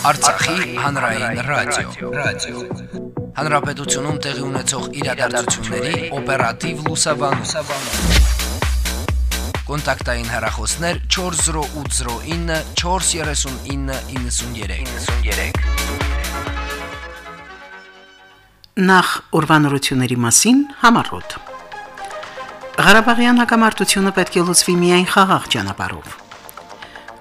Արցախի հանրային ռադիո, ռադիո։ Հանրապետությունում տեղի ունեցող իրադարձությունների օպերատիվ լուսաբանում։ Կոնտակտային հեռախոսներ 40809 43993։ 93։ Նախ ուրվանորությունների մասին համառոտ։ Ղարաբաղյան հակամարտությունը պետք է լուծվի միայն խաղաղ ճանապարհով։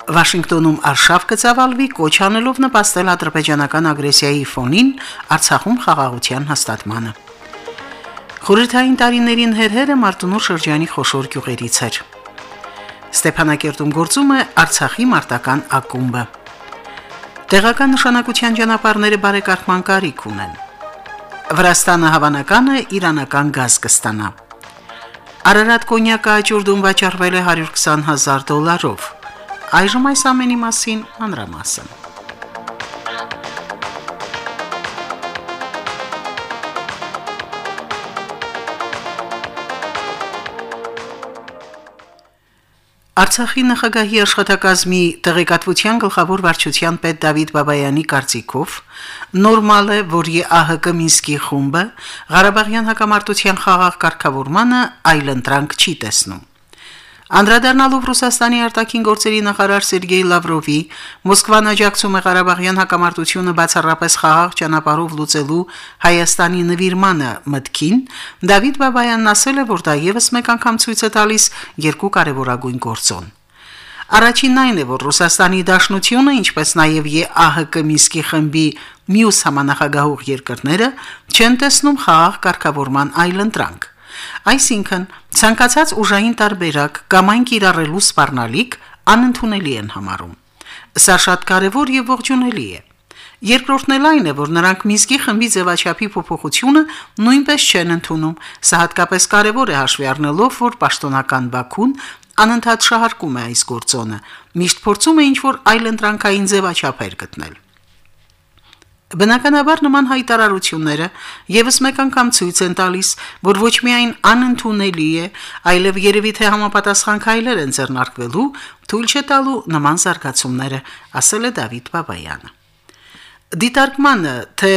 Վաշինգտոնում արշավ կծավալվի կոչ անելով նպաստել ադրբեջանական ագրեսիայի ֆոնին Արցախում խաղաղության հաստատմանը։ Խորհրդային տարիներին հերհերը Մարտունու շրջանի խոշոր գյուղերից էր։ Ստեփանակերտում գործում է Արցախի մարտական ակումբը։ Տեղական նշանակության ճանապարհները բարեկարգման կարիք ունեն։ Վրաստանը հավանական է իրանական գազ կստանա։ Արարատ կոնյակը աճուրդում վաճառվել է 120.000 դոլարով։ Այժմ այս ամենի մասին մանրամասն։ Արցախի նախագահի աշխատակազմի տեղեկատվության գլխավոր վարչության պետ Դավիթ Բաբայանի կարծիքով նորմալ է, որ ԵԱՀԿ Մինսկի խումբը Ղարաբաղյան հակամարտության խաղաղ կարգավորմանը այլընտրանք չի տեսնում։ Անդրադառնալով Ռուսաստանի արտաքին գործերի նախարար Սերգեյ Լավրովի Մոսկվան աջակցում է Ղարաբաղյան հակամարտությունը բացառապես խաղաղ ճանապարհով լուծելու Հայաստանի նվիրմանը մտքին, Դավիթ Բաբայանն ասել է, որ դա եւս մեկ անգամ ցույց է տալիս երկու կարևորագույն գործոն։ Առաջինն այն է, որ Ռուսաստանի Դաշնությունը, ինչպես նաև ԵԱՀԿ Մինսկի խմբի մյուս համանախագահող երկրները չեն տեսնում խաղաղ կարգավորման այլընտրանք։ Այսինքն, ցանկացած ուժային տարբերակ կամ այն կիրառելու սպառնալիք անընդունելի են համարում։ Սա շատ կարևոր եւ ողջունելի է։ Երկրորդն էլ այն է, որ նրանք Մինսկի խմբի ձևաչափի փոփոխությունը նույնպես չեն ընդունում։ Սա հատկապես կարևոր է հաշվի առնելով, որ պաշտոնական Բաքուն անընդհատ շահարկում է այս գործոնը։ Միշտ փորձում է ինչ-որ այլ ընտրանքային ձևաչափեր գտնել։ Բնականաբար նման հայտարարությունները եւս մեկ անգամ ցույց են տալիս, որ ոչ միայն անընդունելի է, այլև երևի թե համապատասխան քայլեր են ձեռնարկվելու թույլ չտալու նման զարգացումները, ասել է Դավիթ Բաբայանը։ Դիտարկմանը, թե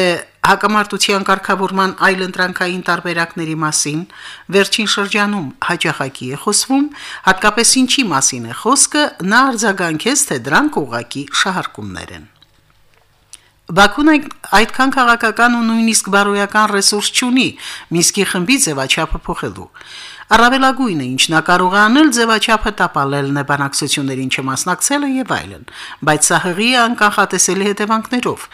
հակամարտության կարգավորման այլ ընտրանքային տարբերակների մասին վերջին շրջանում հաջախակի է խոսվում, հատկապես ինչի մասին է խոսքը, նա արձագանքեց, թե դրանք ուղակի շահարկումներ են։ Բաքուն այդքան քաղաքական ու նույնիսկ բարոյական ռեսուրս չունի Միսկի խմբի ձևաչափը փոխելու։ Առավելագույնը, ինչ նա կարող է անել, ձևաչափը տապալելն է բանակցություններին չմասնակցելը եւ այլն, բայց սա հղի է անկանխատեսելի հետևանքներով։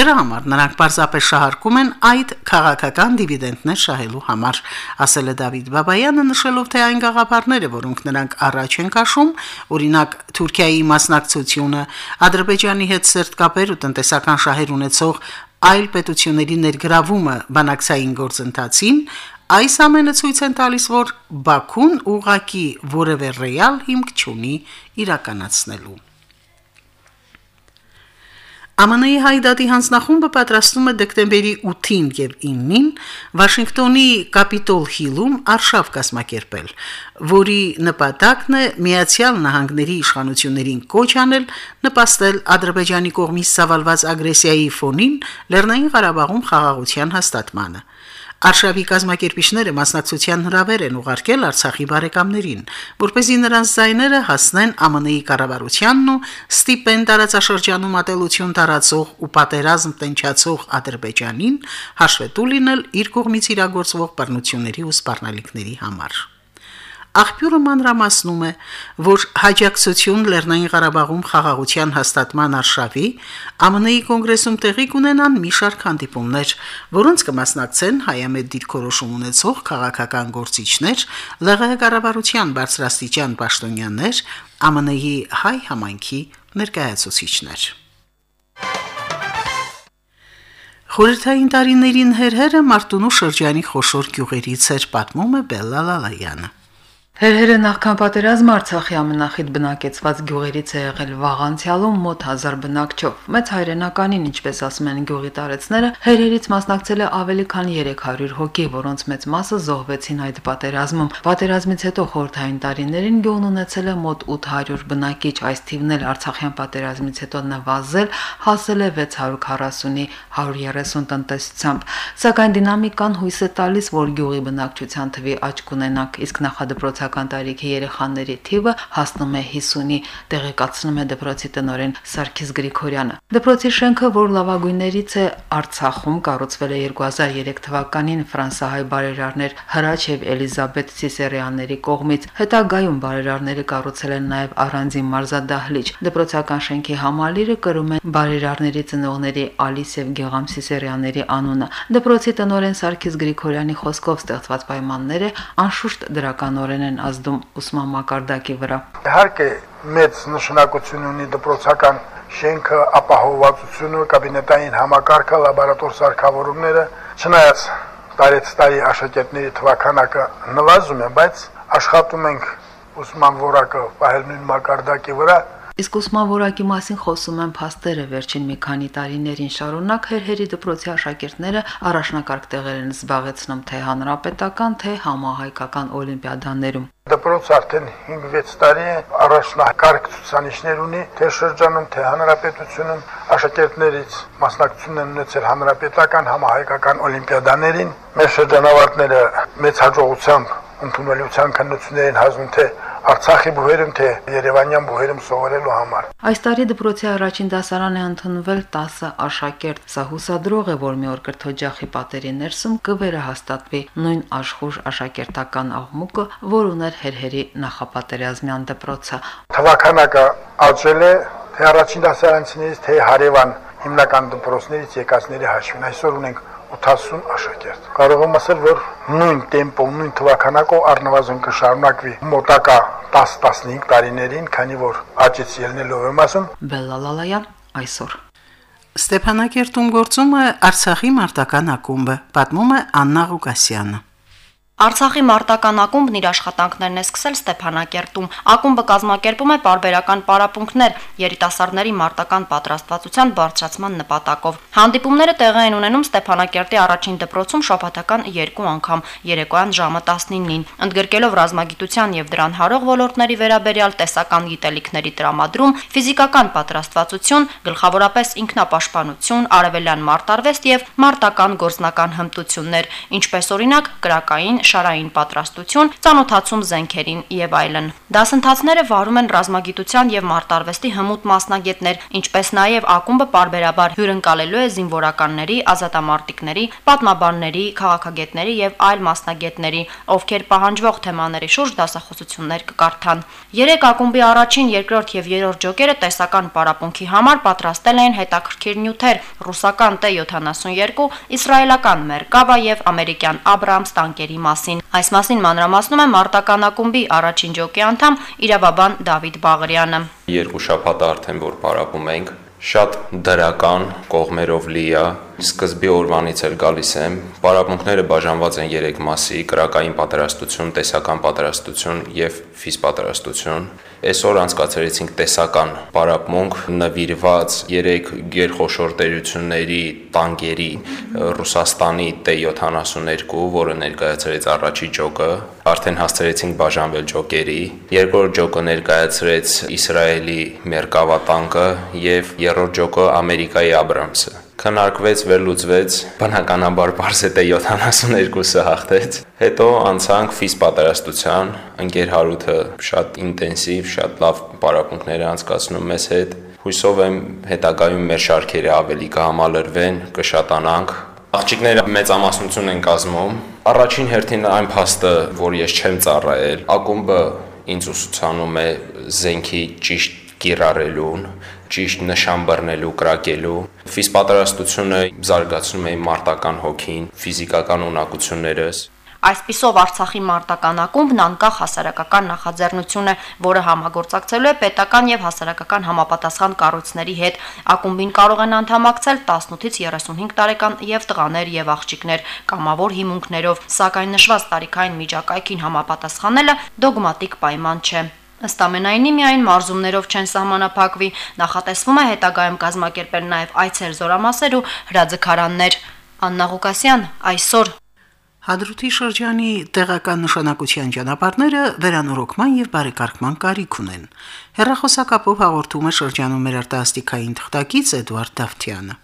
Դրա համար նրանք պարզապես շահարկում են այդ քաղաքական դիվիդենդներ շահելու համար, ասել է Դավիթ Բաբայանը, նշելով, թե այն գաղափարները, որոնք նրանք առաջ են քաշում, օրինակ Թուրքիայի մասնակցությունը, Ադրբեջանի հետ սերտ կապեր ու տնտեսական շահեր ունեցող այլ պետությունների ներգրավումը բանակցային գործընթացին Այս ամենը ցույց են տալիս, որ Բաքուն ուղակի որևէ ռեալ հիմք չունի իրականացնելու։ ԱՄՆ-ի հայդատի հանձնախումբը պատրաստում է դեկտեմբերի 8-ին եւ 9-ին Վաշինգտոնի Կապիտոլ Հիլում արշավ կազմակերպել, որի նպատակն է Միացյալ Նահանգների իշխանություններին կոչ անել նպաստել Ադրբեջանի կողմից սավալված ագրեսիայի ֆոնին Լեռնային Ղարաբաղում խաղաղության հաստատմանը։ Արշավի կազմակերպիչները մասնակցության հրավեր են ուղարկել Արցախի բարեկամներին, որ เป զի նրանց զայները հասնեն ԱՄՆ-ի կառավարությանն ու ստիպեն տարածաշրջանում ատելություն տարածող ու պատերազմ տնչացող Ադրբեջանին հաշվետու լինել իր կողմից իրագործվող բռնությունների ու սպառնալիքների համար։ Աղբյուրը մանրամասնում է, որ հաջակցություն Լեռնային Ղարաբաղում խաղաղության հաստատման արշավի ԱՄՆ-ի կոնգրեսում տեղի կունենան մի շարք հանդիպումներ, որոնց կմասնակցեն հայամետ դիրքորոշում ունեցող քաղաքական գործիչներ, ԼՂՀ կառավարության բարձրաստիճան պաշտոնյաներ, ԱՄՆ-ի հայ համայնքի ներկայացուցիչներ։ Խորհրդային տարիներին հերհերը Մարտունու շրջանի խոշոր գյուղերից էր պատմում է Բելլա Լալայանը։ Հերհերը նախքան պատերազմը Արցախի ամենախիտ բնակեցված գյուղերից է եղել վաղանցյալում մոտ 1000 բնակչով։ Մեծ հայրենականին, ինչպես ասում են գյուղի տարեցները, հերհերից մասնակցել է ավելի քան 300 հոգի, որոնց մեծ մասը զոհվեցին այդ պատերազմում։ Պատերազմից հետո խորթային տարիներին գյուղն ունեցել է մոտ 800 բնակիչ, այս թիվն էլ Արցախյան պատերազմից հետո նվազել, հասել է 640-ի 130 տնտեսությամբ։ Սակայն դինամիկան հույս է տալիս, որ գյուղի բնակչության թվի աճ կունենանք, իսկ նախադպրոցական դպրոցական տարիքի երեխաների թիվը հասնում է 50-ի, տեղեկացնում է դպրոցի տնօրեն Սարգիս Գրիգորյանը։ Դպրոցի շենքը, որ լավագույններից է Արցախում, կառուցվել է 2003 թվականին ֆրանսահայ բարերարներ Հրաչ եւ Էլիզաբետ Սիսերյանների կողմից։ Հետագայում բարերարները կառուցել են նաեւ առանձին մարզադահլիճ։ Դպրոցական շենքի համալիրը կրում է բարերարների ծնողների Ալիս եւ Գեգամ Սիսերյանների անունը։ Դպրոցի տնօրեն Սարգիս Գրիգորյանի խոսքով ստեղծված պայմանները անշուշտ դրականորեն են են ազդում ուսման մակարդակի վրա։ Իհարկե մեծ նշանակություն ունի դպրոցական շենքը, ապահովվածությունը, կաբինետային համակարգը, լաբորատոր սարքավորումները, չնայած տարեց տարի աշակերտների թվականակը նվազում է, բայց աշխատում ենք ուսման որակը պահել նույն մակարդակի վրա Իսկ ուսման որակի մասին խոսում են փաստերը վերջին մի քանի տարիներին շարունակ հերհերի դպրոցի աշակերտները առաջնակարգ տեղեր են զբաղեցնում թե հանրապետական, թե համահայկական օլիմպիադաներում։ Դպրոցը արդեն 5-6 տարի է առաջնակարգ ցուցանիշներ ունի թե շրջանում, թե հանրապետությունում աշակերտներից մասնակցություն են ունեցել հանրապետական, համահայկական օլիմպիադաներին։ Մեր շրջանավարտները մեծ հաջողությամբ ընդունելության քննություններին հասնում թե Արցախի բուհերում թե Երևանյան բուհերում սովորելու համար։ Այս տարի դպրոցի առաջին դասարան է ընդունվել 10 աշակերտ։ Սա հուսադրող է, որ մի օր կրթօջախի պատերի ներսում կվերահաստատվի նույն աշխուժ աշակերտական աղմուկը, որ ուներ հերհերի նախապատերազմյան դպրոցը։ Թվականակը աճել է թե առաջին դասարանցիներից, թե հարևան հիմնական դպրոցներից եկածների հաշվին։ Այսօր ունենք 80 աշակերտ։ Կարող եմ ասել, որ նույն տեմպով, նույն թվականակով առնվազն կշարունակվի մոտակա 10-15 տարիներին, քանի որ աճից ելնելով եմ ասում։ Բելլալալայան այսօր Ստեփանակերտում գործում է Արցախի մարտական ակումբը, պատմում է Աննա Ղուկասյանը։ Արցախի մարտական ակումբն իր աշխատանքներն է սկսել Ստեփանակերտում։ Ակումբը կազմակերպում է պարբերական պարապմունքներ երիտասարդների մարտական պատրաստվածության բարձրացման նպատակով։ Հանդիպումները տեղի են ունենում Ստեփանակերտի առաջին դպրոցում շաբաթական 2 անգամ, երեկոյան ժամը 19-ին, ընդգրկելով ռազմագիտության եւ դրան հարող ոլորտների վերաբերյալ տեսական գիտելիքների տրամադրում, ֆիզիկական պատրաստվածություն, գլխավորապես ինքնապաշտպանություն, արևելյան մարտարվեստ եւ մարտական գործնական հմտություններ, ինչպես օրինակ կրակային շարային պատրաստություն, ծանոթացում զենքերին եւ այլն։ Դասընթացները վարում են ռազմագիտության եւ մարտարվեստի հմուտ մասնագետներ, ինչպես նաեւ ակումբը parberabar հյուրընկալելու է զինվորականների, ազատամարտիկների, պատմաբանների, քաղաքագետների եւ այլ մասնագետների, ովքեր պահանջվող թեմաների շուրջ դասախոսություններ կկարդան։ Երեք ակումբի առաջին, երկրորդ եւ երրորդ ջոկերը տեսական պարապմունքի համար պատրաստել են հետաքրքիր նյութեր՝ ռուսական T-72, իսրայելական Մերկավա եւ ամերիկյան Abrams տանկերի մաս մասին։ Այս մասին մանրամասնում է Մարտական ակումբի առաջին ջոկի անդամ Իրավաբան Դավիթ Բաղարյանը։ Երկու շաբաթ արդեն որ պարապում ենք, շատ դրական կողմերով լի է Սկզբի օրվանից էլ գալիս եմ։ Պարապմունքները բաժանված են 3 մասի՝ կրակային պատրաստություն, տեսական պատրաստություն եւ ֆիզպատրաստություն։ Այսօր անցկացրեցինք տեսական պարապմունք նվիրված 3 գերխոշոր տերությունների տանկերի Ռուսաստանի T-72, որը ներկայացրեց առաջի ջոկը, արդեն հասցրեցինք բաժանվել ջոկերի։ Երկրորդ ջոկը ներկայացրեց Իսրայելի Մերկավա տանկը եւ երրորդ ջոկը Ամերիկայի Աբրամսը քննարկվեց, վերլուծվեց, բնականաբար Բարսետե 72-ը հաղթեց։ Հետո անցանք ֆիզ պատրաստության, ընկեր Հարութը շատ ինտենսիվ, շատ լավ պարապմունքներ անցկացնում մեզ հետ։ Հույսով եմ հետագայում մեր շարքերը ավելի կհամալրվեն, կշատանանք։ Աղջիկները մեծամասնություն են կազմում։ Առաջին հերթին այն փաստը, որ ես չեմ ծառայել, ակումբը ինձ ուսուցանում է զենքի ճիշտ կիրառելուն, ճիշտ նշան բռնելու, կրակելու։ Ֆիզպատրաստությունը զարգացնում է մարտական հոգին, ֆիզիկական ունակություններս։ Այսպիսով Արցախի մարտական ակումբն անկախ հասարակական նախաձեռնություն է, որը համագործակցելու է պետական եւ հասարակական համապատասխան կառույցների հետ։ Ակումբին կարող են անդամակցել 18-ից 35 տարեկան եւ տղաներ եւ աղջիկներ կամավոր հիմունքներով, սակայն նշված տարիքային միջակայքին համապատասխանելը դոգմատիկ պայման չէ։ Ըստ ամենայնի միայն մարզումներով չեն սահմանափակվի, նախատեսվում է հետագայում կազմակերպել նաև այցեր զորամասեր ու հրաձգարաններ։ Աննա Ղուկասյան այսօր Հադրութի շրջանի տեղական նշանակության ճանապարհները վերանորոգման եւ բարեկարգման կարիք ունեն։ Հերրախոսակապով հաղորդում է շրջանում մեր արտասթիկային թղթակից Էդվարդ Դավթյանը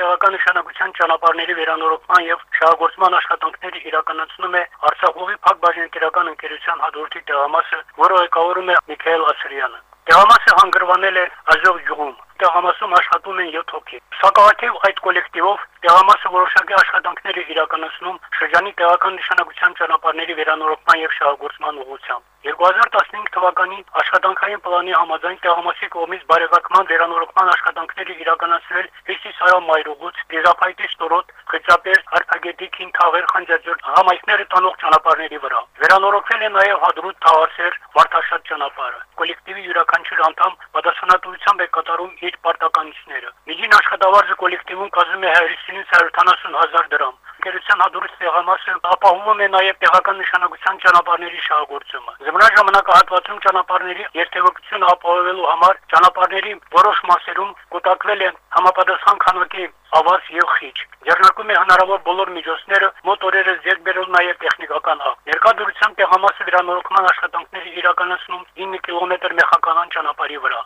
տեղական նշանակության ճանապարհների վերանորոգման եւ շահագործման աշխատանքները իրականացնում է Արցախողի Փակ բաժնետիրական ընկերության հաջորդի տեղամասը, որը ղեկավարում է Միքայել Ասրյանը։ Տեղամասը հանգրվանել է Ազով ջուղում։ Տեղամասում աշխատում են 7 հոգի։ Սակավաթիվ այդ կոլեկտիվով տեղամասը որոշակի աշխատանքներ է իրականացնում շրջանի տեղական նշանակության ճանապարհների վերանորոգման եւ շահագործման ուղղությամբ։ 2015 թվականի աշխատանքային պլանի համաձայն տեղամասի կողմից բարեկարգման վերանորոգման աշխատանքները իրականացվել Հիսիսայո մայրուղուց, Դեզափայտի ստորոտ, Խճապեր, Արփագետի, Քինթավեր, Խանջաձոր համայնքները տանող ճանապարհների վրա։ Վերանորոգվել է նաև Հադրուտ, Թավասեր, Վարդաշատ ճանապարհը։ Կոլեկտիվի յուրաքանչյուր անդամ պատասխանատվությամբ է կատարում իր պարտականությունները։ Միջին աշխատավարձը կոլեկտիվում կազմում է 150-ից 170 հազար դրամ գերության հադրուց տեղամասը ապահովում է նաև տեղական նշանակության ճանապարհների շահագործումը։ Զմնա ժամանակահատվածում ճանապարհների երթևեկությունը ապահովելու համար ճանապարհների որոշ մասերում կուտակվել է համապատասխան քանակի ավազ եւ խիչ։ Ձեռնարկում է հնարավոր բոլոր միջոցները մոտ օրերը ձեռք բերել նաև տեխնիկական աղ։ Ներկա դուրսությամբ տեղամասը վերանորոգման աշխատանքների իրականացնում 9 կիլոմետր մեխականան ճանապարհի վրա։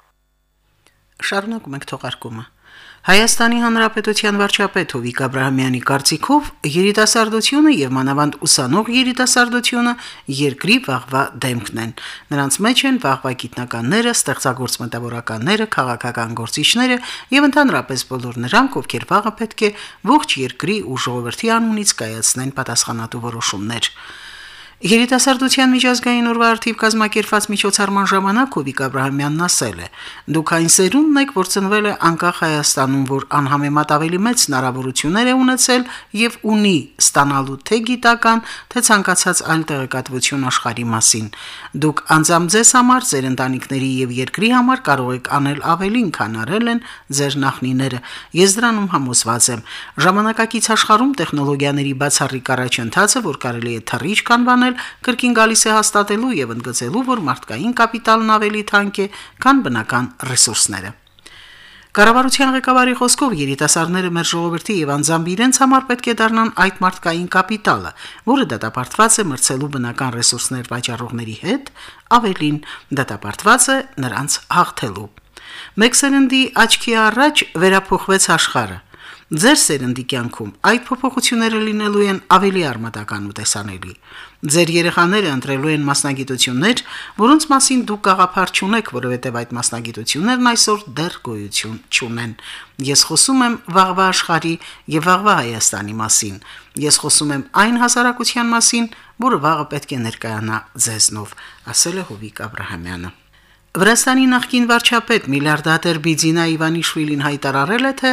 Շարունակում ենք թողարկումը։ Հայաստանի Հանրապետության վարչապետ Հովիկ Աբ รา համյանի կարծիքով երիտասարդությունը եւ մանավանդ ուսանող երիտասարդությունը երկրի վաղվա դեմքն են։ Նրանց մեջ են վաղվա գիտնականները, ստեղծագործ մտավորականները, քաղաքական գործիչները եւ ընդհանրապես բոլոր նրանք, ովքեր վաղը պետք է ողջ երկրի ու ժողովրդի անունից կայացնեն պատասխանատու որոշումներ։ Երիտասարդության միջազգային օրվա արդիվ կազմակերպված միջոցառման ժամանակ Հովիկ Աբ รา համյանն ասել է. Դուք այն սերունդն եք, որ ծնվել է անկախ Հայաստանում, որ անհամեմատ ավելի մեծ հնարավորություններ է ունեցել եւ ունի ստանալու թե գիտական, թե ցանկացած այլ տեղեկատվություն աշխարհի մասին։ Դուք անձամբ ձեզ համար, ձեր ընտանիքների եւ երկրի համար կարող եք անել ավելին, քան արել են ձեր նախնիները։ Ես դրանում համոզված եմ։ Ժամանակակից աշխարհում տեխնոլոգիաների բացառիկ առաջընթացը, որ կարելի է թռիչ կանվանել, կրկին գալիս է հաստատելու եւ ընդգծելու, որ մարդկային կապիտալն ավելի թանկ է, քան բնական ռեսուրսները։ Կառավարության ղեկավարի խոսքով երիտասարդները մեր ժողովրդի եւ անձամբ իրենց համար պետք է դառնան այդ մարդկային կապիտալը, որը դատապարտված է մրցելու բնական ռեսուրսներ վաճառողների հետ, ավելին դատապարտված է նրանց հաղթելու։ Մեկ սերնդի աչքի առաջ վերափոխվեց աշխարհը։ Ձեր սերնդի կյանքում այդ փոփոխությունները լինելու են ավելի արմատական ու տեսանելի։ Ձեր երեխաները ընտրելու են մասնագիտություններ, որոնց մասին դուք գաղափար չունեք, որովհետև այդ մասնագիտություններն այսօր դեռ գոյություն չունեն։ Ես խոսում եմ վաղվա աշխարհի եւ վաղվա Հայաստանի մասին։ Ես խոսում եմ այն հասարակության մասին, որը վաղը պետք է ներկայանա ձեզնով, ասել է Հովիկ Աբ รา համյանը։ Վրաստանի նախկին վարչապետ միլիարդատեր Բիձինա Իվանիշվիլին հայտարարել է, թե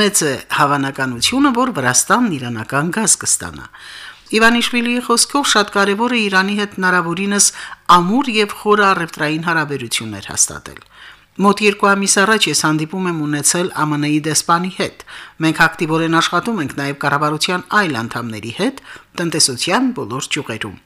մեծ է հավանականությունը, որ Վրաստանն իրանական գազ կստանա։ Իվանիշվիլիի խոսքով շատ կարևոր է Իրանի հետ հնարավորինս ամուր եւ խորը առևտրային հարաբերություններ հաստատել։ Մոտ երկու ամիս առաջ ես հանդիպում եմ ունեցել ԱՄՆ-ի դեսպանի հետ։ Մենք ակտիվորեն աշխատում ենք նաև կառավարության այլ անդամների հետ տնտեսության բոլոր ճյուղերում։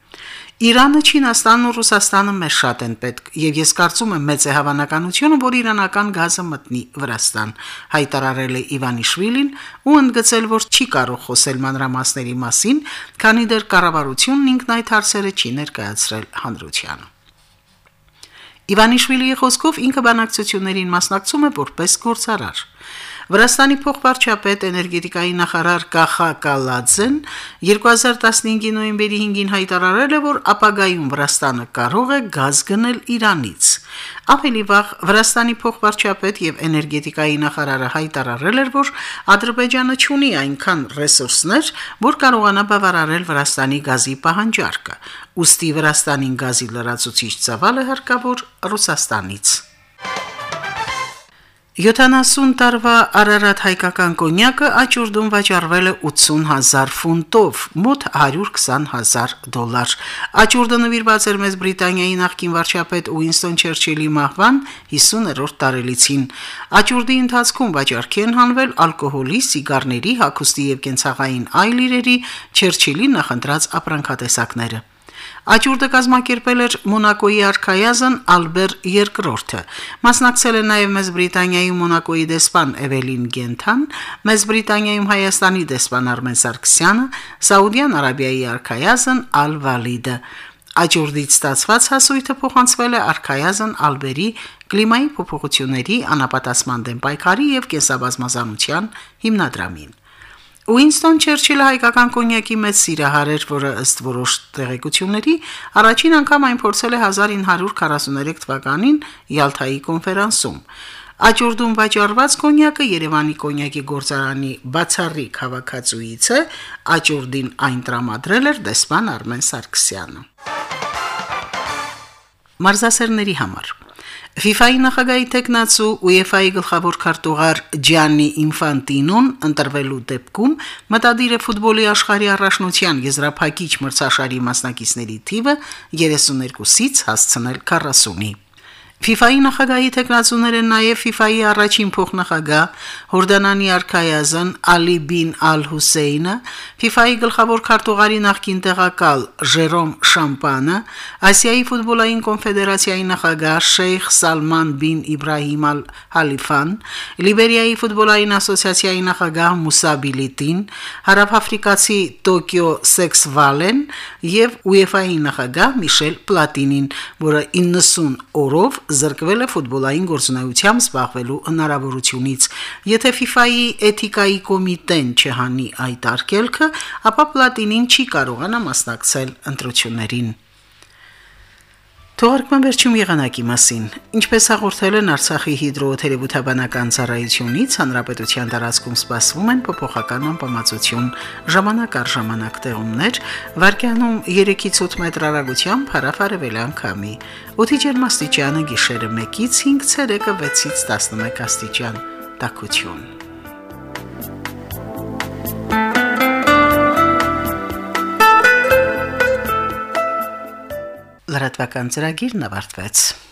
Իրանը, Չինաստանն ու Ռուսաստանը մեզ շատ են պետք, եւ ես կարծում եմ մեծ է հավանականությունը, որ իրանական գազը մտնի Վրաստան, հայտարարել է Իվանիշվիլին ու ընդգծել, որ չի կարող խոսել մանրամասների մասին, քանի դեռ կառավարությունն ինքն այդ հարցերը չի ներկայացրել հանրությանը։ Իվանիշվիլիի խոսքով ինքը բանակցություններին մասնակցում է որպես գործարար։ Վրաստանի փոխվարչապետ էներգետիկայի նախարար Կախա Կալաձեն 2015-ի նոյեմբերի 5-ին հայտարարել է, որ ապագայում Վրաստանը կարող է գազ գնել Իրանից։ Ավելի վաղ Վրաստանի փոխվարչապետ եւ էներգետիկայի նախարարը հայտարարել էր, որ Ադրբեջանը չունի այնքան ռեսուրսներ, որ կարողանա բավարարել Վրաստանի գազի պահանջարկը։ Ոստի Վրաստանին գազի լրացուցիչ ծավալը հարկավոր Ռուսաստանից։ 70 տարվա Արարատ հայկական կոնյակը աճուրդում վաճառվել է 80000 ֆունտով, մոտ 120000 դոլար։ Աճուրդը նվիրված էր Մեծ Բրիտանիայի նախկին վարչապետ Ուինստոն Չերչիլի մահվան 50-րդ տարելիցին։ Աճուրդի ընթացքում վաճառքի են հանվել ալկոհոլի, սիգարների, հագուստի եւ կենցաղային այլ իրերի Չերչիլի նախընտրած ապրանքատեսակները։ Աճուրդը կազմակերպել էր Մոնակոյի արքայազն Ալբեր II-ը։ Մասնակցել է նաև Մեծ Բրիտանիայում Մոնակոյի դեսպան Էվելին Գենթան, Մեծ Բրիտանիայում Հայաստանի դեսպան Արմեն Սարգսյանը, Սաուդյան Արաբիայի արքայազն Ալ-Վալիդը։ Աճուրդից ստացված հասույթը փոխանցվել է արքայազն Ալբերի կլիմայի փոփոխությունների անապատասման դեմ պայքարի եւ կենսաբազմազանության հիմնադրամին։ Ուինստոն Չերչիլը հայկական կոնյակի մեծ սիրահար էր, որը ըստ որոշ տեղեկությունների առաջին անգամ այն փորձել է 1943 թվականին Յալթայի կոնֆերանսում։ Աճուրդում վաճառված կոնյակը Երևանի կոնյակի գործարանի բացառիկ հավաքածուից է, Աճուրդին այն տրամադրել էր դեսպան Արմեն Սարգսյանը։ Մարզասերների համար FIFA-ի նախագահի տեխնացու UEFA-ի գլխավոր քարտուղար Ջաննի Ինֆանտինոն ընտրվելու դեպքում մտադիր է ֆուտբոլի աշխարհի առաջնության եզրափակիչ մրցաշարի մասնակիցների թիվը 32-ից հասցնել 40-ի։ FIFA-ի նախագահի տեխնացուներ են նաև FIFA-ի առաջին փոխնախագահ Հորդանանի արքայազն Ալի բին Ալ-Հուսեյնը, FIFA-ի գլխավոր քարտուղարի նախկին տեղակալ Ժերոմ Շամպանը, Ասիայի ֆուտբոլային կոնֆեդերացիայի նախագահ Շեյխ Սալման բին Իբրահիմ Ալ-Հալիֆան, Լիբերիայի ֆուտբոլային ասոցիացիայի նախագահ Մուսա Բիլիտին, հարավաֆրիկացի Տոկիո Սեքսվալեն եւ UEFA-ի նախագահ Միշել Պլատինին, որը 90 օրով զրկվել է ֆուտբոլային գործունեությամբ զբաղվելու հնարավորությունից։ Եթե FIFA-ի էթիկայի կոմիտեն չհանի այդ արկելքը, ապա Պլատինին չի կարողանա մասնակցել ընտրություններին։ Թողարկման վերջում եղանակի մասին։ Ինչպես հաղորդել են Արցախի հիդրոթերապևտաբանական ծառայությունից, հանրապետության տարածքում սպասվում են փոփոխական անբավարարություն, ժամանակ առ ժամանակ տեղումներ, վարկյանում 3-ից 8 մետր հեռագությամբ հարավարևելյան քամի։ Օդի ջերմաստիճանը գիշերը 1-ից 5 ցերեկը 6-ից 11 աստիճան։ Տակություն։ լրատվական ծրագիրն ավարտվեց։